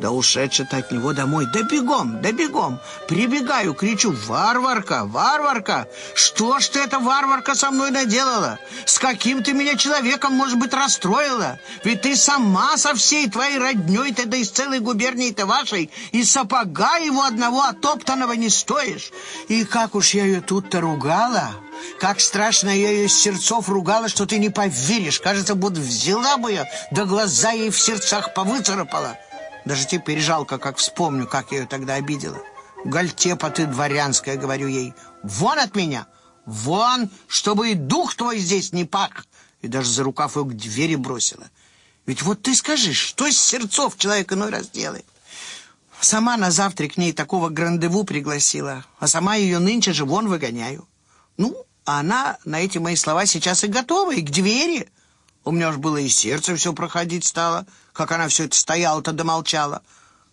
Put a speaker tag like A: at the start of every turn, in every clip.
A: Да ушедший-то от него домой. Да бегом, да бегом. Прибегаю, кричу, варварка, варварка. Что ж ты эта варварка со мной наделала? С каким ты меня человеком, может быть, расстроила? Ведь ты сама со всей твоей родней-то, да из целой губернии-то вашей, и сапога его одного отоптанного не стоишь. И как уж я ее тут-то ругала... Как страшно я ее с сердцов ругала, что ты не поверишь. Кажется, будто взяла бы ее, да глаза ей в сердцах повыцарапала. Даже теперь жалко, как вспомню, как я ее тогда обидела. Гальтепа ты дворянская, говорю ей. Вон от меня! Вон, чтобы и дух твой здесь не пах! И даже за рукав ее к двери бросила. Ведь вот ты скажи, что из сердцов человек иной раз делает? Сама на завтра к ней такого грандеву пригласила, а сама ее нынче же вон выгоняю. Ну, а она на эти мои слова сейчас и готова, и к двери. У меня уж было и сердце все проходить стало, как она все это стояла-то домолчала.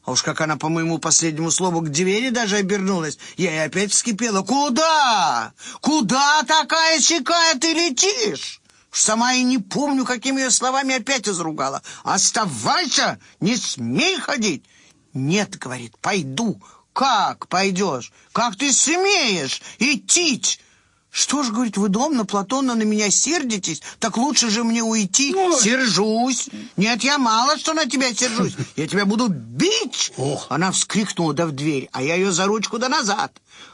A: А уж как она по моему последнему слову к двери даже обернулась, я и опять вскипела. «Куда? Куда такая сякая ты летишь?» Сама и не помню, какими ее словами опять изругала. «Оставайся! Не смей ходить!» «Нет, — говорит, — пойду». «Как пойдешь? Как ты смеешь идти?» «Что ж, — говорит, — вы дом на Платона на меня сердитесь? Так лучше же мне уйти». Ой. «Сержусь! Нет, я мало что на тебя сержусь. Я тебя буду бить!» Ох. Она вскрикнула да в дверь, а я ее за ручку да назад.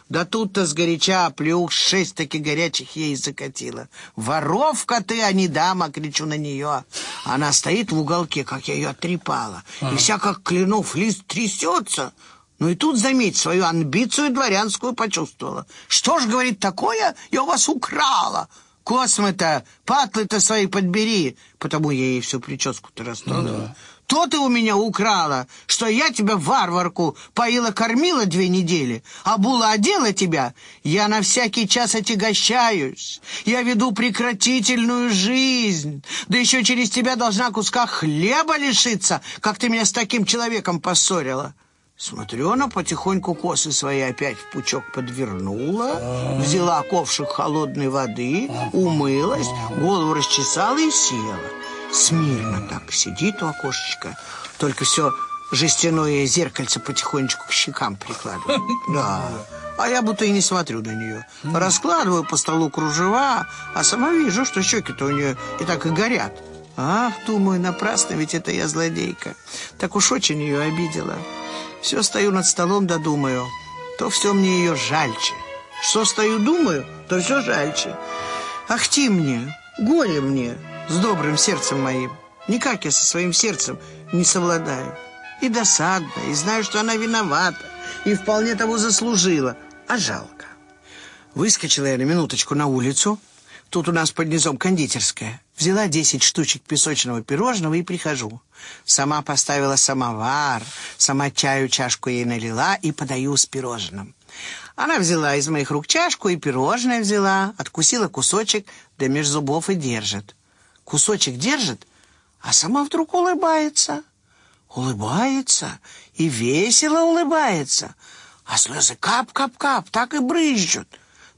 A: Да тут-то сгоряча плюх шесть таки горячих ей закатила. «Воровка ты, а не дама!» — кричу на нее. Она стоит в уголке, как я ее оттрепала. А. И вся как кленов лист трясется. Ну и тут, заметь, свою амбицию дворянскую почувствовала. Что ж, говорит, такое я у вас украла. Космы-то, патлы-то свои подбери. Потому я ей всю прическу-то растрогала. Ну, да. То ты у меня украла, что я тебя, варварку, поила-кормила две недели, а була одела тебя. Я на всякий час отягощаюсь. Я веду прекратительную жизнь. Да еще через тебя должна куска хлеба лишиться, как ты меня с таким человеком поссорила. Смотрю, она потихоньку косы свои опять в пучок подвернула, взяла ковшик холодной воды, умылась, голову расчесала и села. Смирно так сидит у окошечка, только все жестяное зеркальце потихонечку к щекам прикладывает. Да, а я будто и не смотрю на нее. Раскладываю по столу кружева, а сама вижу, что щеки-то у нее и так и горят. Ах, думаю, напрасно, ведь это я злодейка. Так уж очень ее обидела. Все стою над столом да думаю, то все мне ее жальче. Что стою думаю, то все жальче. Ах ты мне, горе мне, с добрым сердцем моим. Никак я со своим сердцем не совладаю. И досадно, и знаю, что она виновата, и вполне того заслужила, а жалко. Выскочила я на минуточку на улицу, Тут у нас под низом кондитерская. Взяла десять штучек песочного пирожного и прихожу. Сама поставила самовар, сама чаю чашку ей налила и подаю с пирожным. Она взяла из моих рук чашку и пирожное взяла, откусила кусочек, да меж зубов и держит. Кусочек держит, а сама вдруг улыбается. Улыбается и весело улыбается, а слезы кап-кап-кап так и брызжут.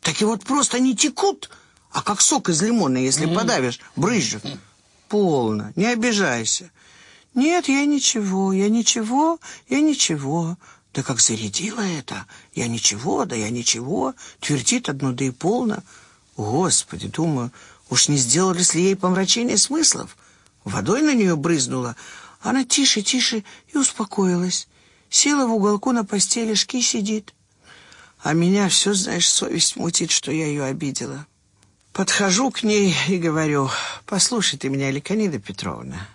A: Так и вот просто не текут, а как сок из лимона, если подавишь, брызжет. Полно, не обижайся. Нет, я ничего, я ничего, я ничего. Да как зарядила это? Я ничего, да я ничего. Твердит одно, да и полно. Господи, думаю, уж не сделали ли ей помрачение смыслов? Водой на нее брызнула. Она тише, тише и успокоилась. Села в уголку на постели, шки сидит. А меня все, знаешь, совесть мутит, что я ее обидела. Подхожу к ней и говорю, «Послушай ты меня, Ликанида Петровна,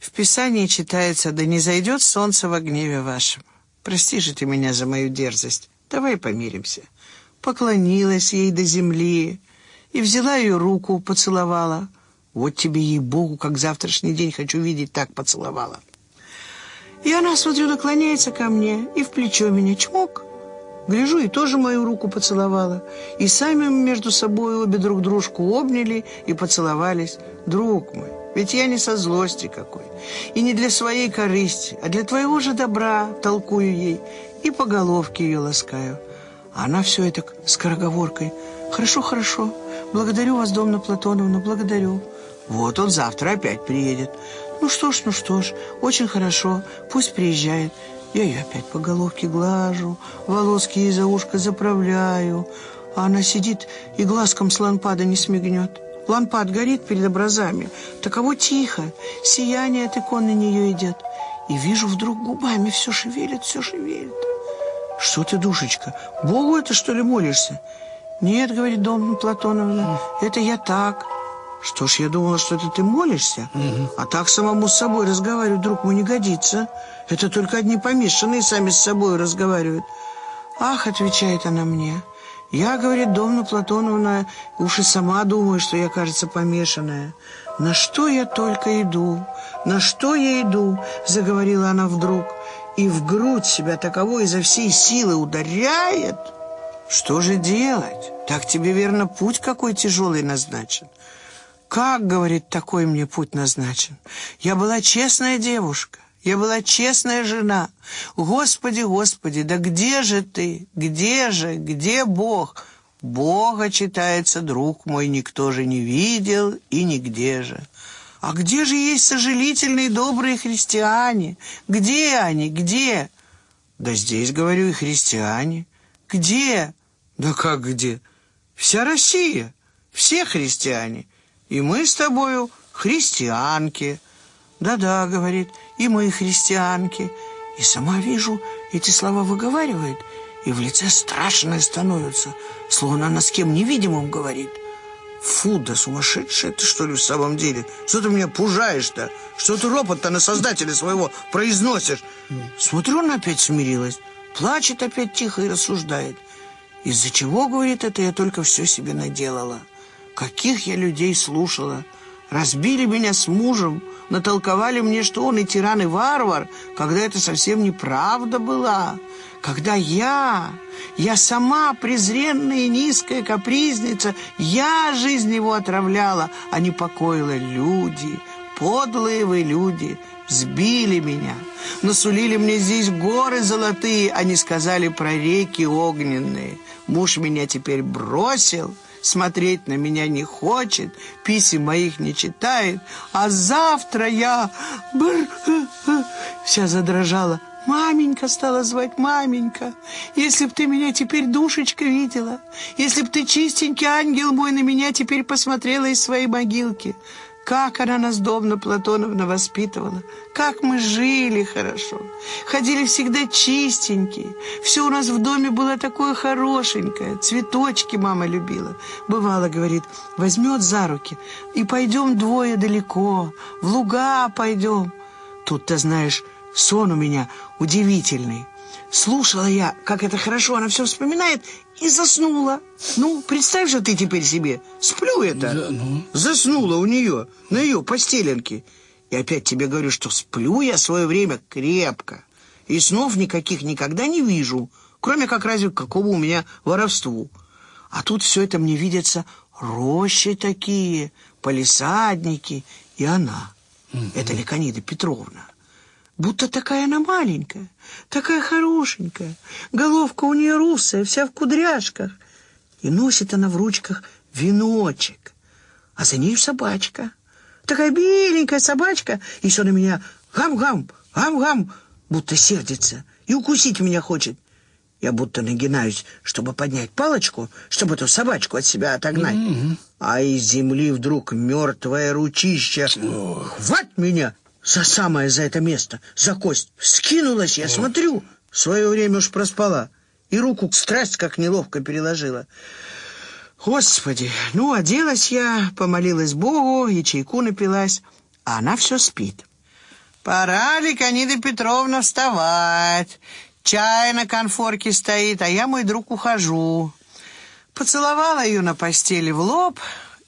A: в Писании читается, да не зайдет солнце во гневе вашем. Прости же ты меня за мою дерзость, давай помиримся». Поклонилась ей до земли и взяла ее руку, поцеловала. Вот тебе, ей-богу, как завтрашний день хочу видеть, так поцеловала. И она, смотрю, наклоняется ко мне и в плечо меня чмок. Гляжу, и тоже мою руку поцеловала. И сами между собой обе друг дружку обняли и поцеловались. Друг мой, ведь я не со злости какой. И не для своей корысти, а для твоего же добра толкую ей. И по головке ее ласкаю. А она все это скороговоркой. «Хорошо, хорошо. Благодарю вас, Домна Платоновна, благодарю. Вот он завтра опять приедет. Ну что ж, ну что ж, очень хорошо, пусть приезжает. Я ее опять по головке глажу, волоски ей за ушко заправляю, а она сидит и глазком с лампада не смигнет. Лампад горит перед образами, таково тихо, сияние от иконы на нее идет. И вижу, вдруг губами все шевелит, все шевелит. Что ты, душечка, Богу это что ли молишься? Нет, говорит Дом Платоновна, это я так. Что ж, я думала, что это ты молишься, угу. а так самому с собой разговаривать, друг мой, не годится. Это только одни помешанные сами с собой разговаривают. Ах, отвечает она мне, я, говорит, Домна Платоновна, уж и сама думаю, что я, кажется, помешанная. На что я только иду, на что я иду, заговорила она вдруг, и в грудь себя таково изо всей силы ударяет. Что же делать? Так тебе, верно, путь какой тяжелый назначен. «Как, — говорит, — такой мне путь назначен? Я была честная девушка, я была честная жена. Господи, Господи, да где же ты? Где же? Где Бог?» Бога, читается, друг мой, никто же не видел и нигде же. А где же есть сожалительные добрые христиане? Где они? Где? Да здесь, говорю, и христиане. Где? Да как где? Вся Россия, все христиане. И мы с тобою христианки. Да-да, говорит, и мы христианки. И сама вижу, эти слова выговаривает, и в лице страшное становится, словно она с кем невидимым говорит. Фу, да сумасшедшая ты, что ли, в самом деле? Что ты меня пужаешь-то? Что ты ропот-то на создателя своего произносишь? Смотрю, она опять смирилась, плачет опять тихо и рассуждает. Из-за чего, говорит, это я только все себе наделала. Каких я людей слушала! Разбили меня с мужем, натолковали мне, что он и тиран, и варвар, когда это совсем неправда была. Когда я, я сама презренная и низкая капризница, я жизнь его отравляла, а не покоила люди, подлые вы люди, сбили меня, насулили мне здесь горы золотые, а не сказали про реки огненные. Муж меня теперь бросил, смотреть на меня не хочет, писем моих не читает, а завтра я... Бр... Вся задрожала. «Маменька!» стала звать «маменька!» «Если б ты меня теперь, душечка, видела! Если б ты, чистенький ангел мой, на меня теперь посмотрела из своей могилки!» Как она нас, Домна Платоновна, воспитывала. Как мы жили хорошо. Ходили всегда чистенькие. Все у нас в доме было такое хорошенькое. Цветочки мама любила. Бывало, говорит, возьмет за руки. И пойдем двое далеко. В луга пойдем. Тут-то, знаешь, сон у меня удивительный. Слушала я, как это хорошо, она все вспоминает, и заснула. Ну, представь же ты теперь себе, сплю это. Да, ну. Заснула у нее, на ее постеленке. И опять тебе говорю, что сплю я свое время крепко. И снов никаких никогда не вижу, кроме как разве какого у меня воровству. А тут все это мне видятся рощи такие, полисадники и она. Угу. Это Ликонида Петровна будто такая она маленькая, такая хорошенькая. Головка у нее русая, вся в кудряшках. И носит она в ручках веночек, а за ней собачка. Такая беленькая собачка, и все на меня гам-гам, гам-гам, будто сердится и укусить меня хочет. Я будто нагинаюсь, чтобы поднять палочку, чтобы эту собачку от себя отогнать. Mm -hmm. А из земли вдруг мертвое ручище. Oh. Хвать меня! За самое за это место, за кость. Скинулась я, смотрю, в свое время уж проспала. И руку страсть как неловко переложила. Господи, ну, оделась я, помолилась Богу и чайку напилась, а она все спит. Пора, Ликонида Петровна, вставать. Чай на конфорке стоит, а я, мой друг, ухожу. Поцеловала ее на постели в лоб,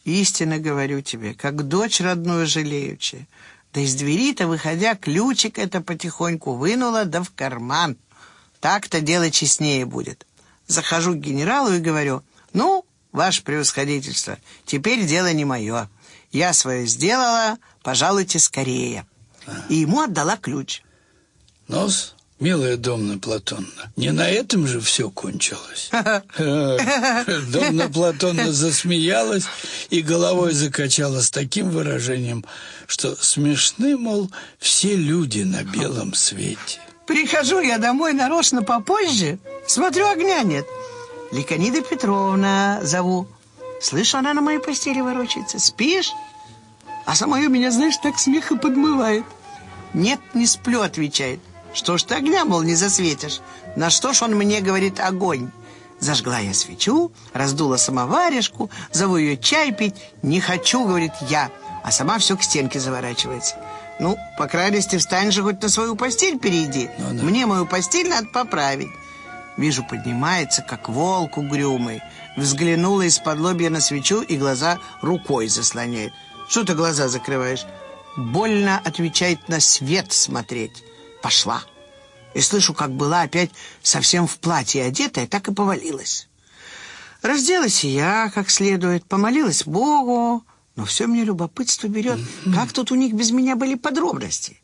A: истинно говорю тебе, как дочь родную жалеючи. Да из двери-то, выходя, ключик это потихоньку вынула, да в карман. Так-то дело честнее будет. Захожу к генералу и говорю, ну, ваше превосходительство, теперь дело не мое. Я свое сделала, пожалуйте скорее. И ему отдала ключ.
B: Нос? Милая Домна Платонна, не на этом же все кончилось. Домна Платонна засмеялась и головой закачала с таким выражением, что смешны, мол, все люди на белом свете.
A: Прихожу я домой нарочно попозже, смотрю, огня нет. Ликонида Петровна зову. Слышу, она на моей постели ворочается. Спишь? А самое меня, знаешь, так смеха подмывает. Нет, не сплю, отвечает. Что ж ты огня, мол, не засветишь? На что ж он мне говорит огонь? Зажгла я свечу, раздула самоварежку, зову ее чай пить. Не хочу, говорит я, а сама все к стенке заворачивается. Ну, по крайности, встань же хоть на свою постель перейди. Ну, да. Мне мою постель надо поправить. Вижу, поднимается, как волк угрюмый. Взглянула из-под лобья на свечу и глаза рукой заслоняет. Что ты глаза закрываешь? Больно отвечает на свет смотреть. Пошла. И слышу, как была опять совсем в платье одетая, так и повалилась. Разделась и я как следует, помолилась Богу, но все мне любопытство берет. Как тут у них без меня были подробности?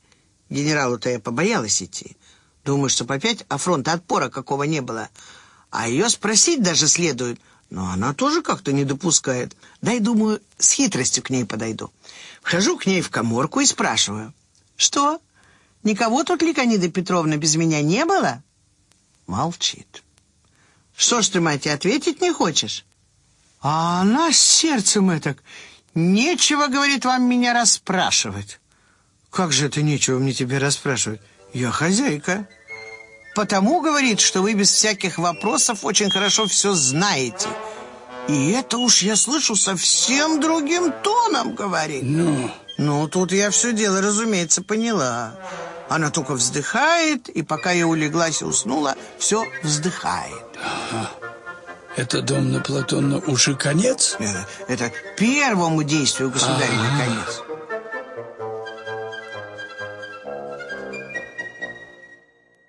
A: Генералу-то я побоялась идти. Думаю, что опять а фронта отпора какого не было. А ее спросить даже следует. Но она тоже как-то не допускает. Дай, думаю, с хитростью к ней подойду. Вхожу к ней в коморку и спрашиваю. «Что? Никого тут, Ликонида Петровна, без меня не было?» Молчит. «Что ж ты, мать, ответить не хочешь?» А она с сердцем этак. «Нечего, — говорит, — вам меня расспрашивать». «Как же это нечего мне тебе расспрашивать? Я хозяйка». «Потому, — говорит, — что вы без всяких вопросов очень хорошо все знаете». И это уж я слышу совсем другим тоном, говорит.
B: Ну?
A: Ну, тут я все дело, разумеется, поняла. Она только вздыхает, и пока я улеглась и уснула, все вздыхает.
B: Ага. Это дом на Платона уже конец?
A: Это, это первому действию государя ага. конец.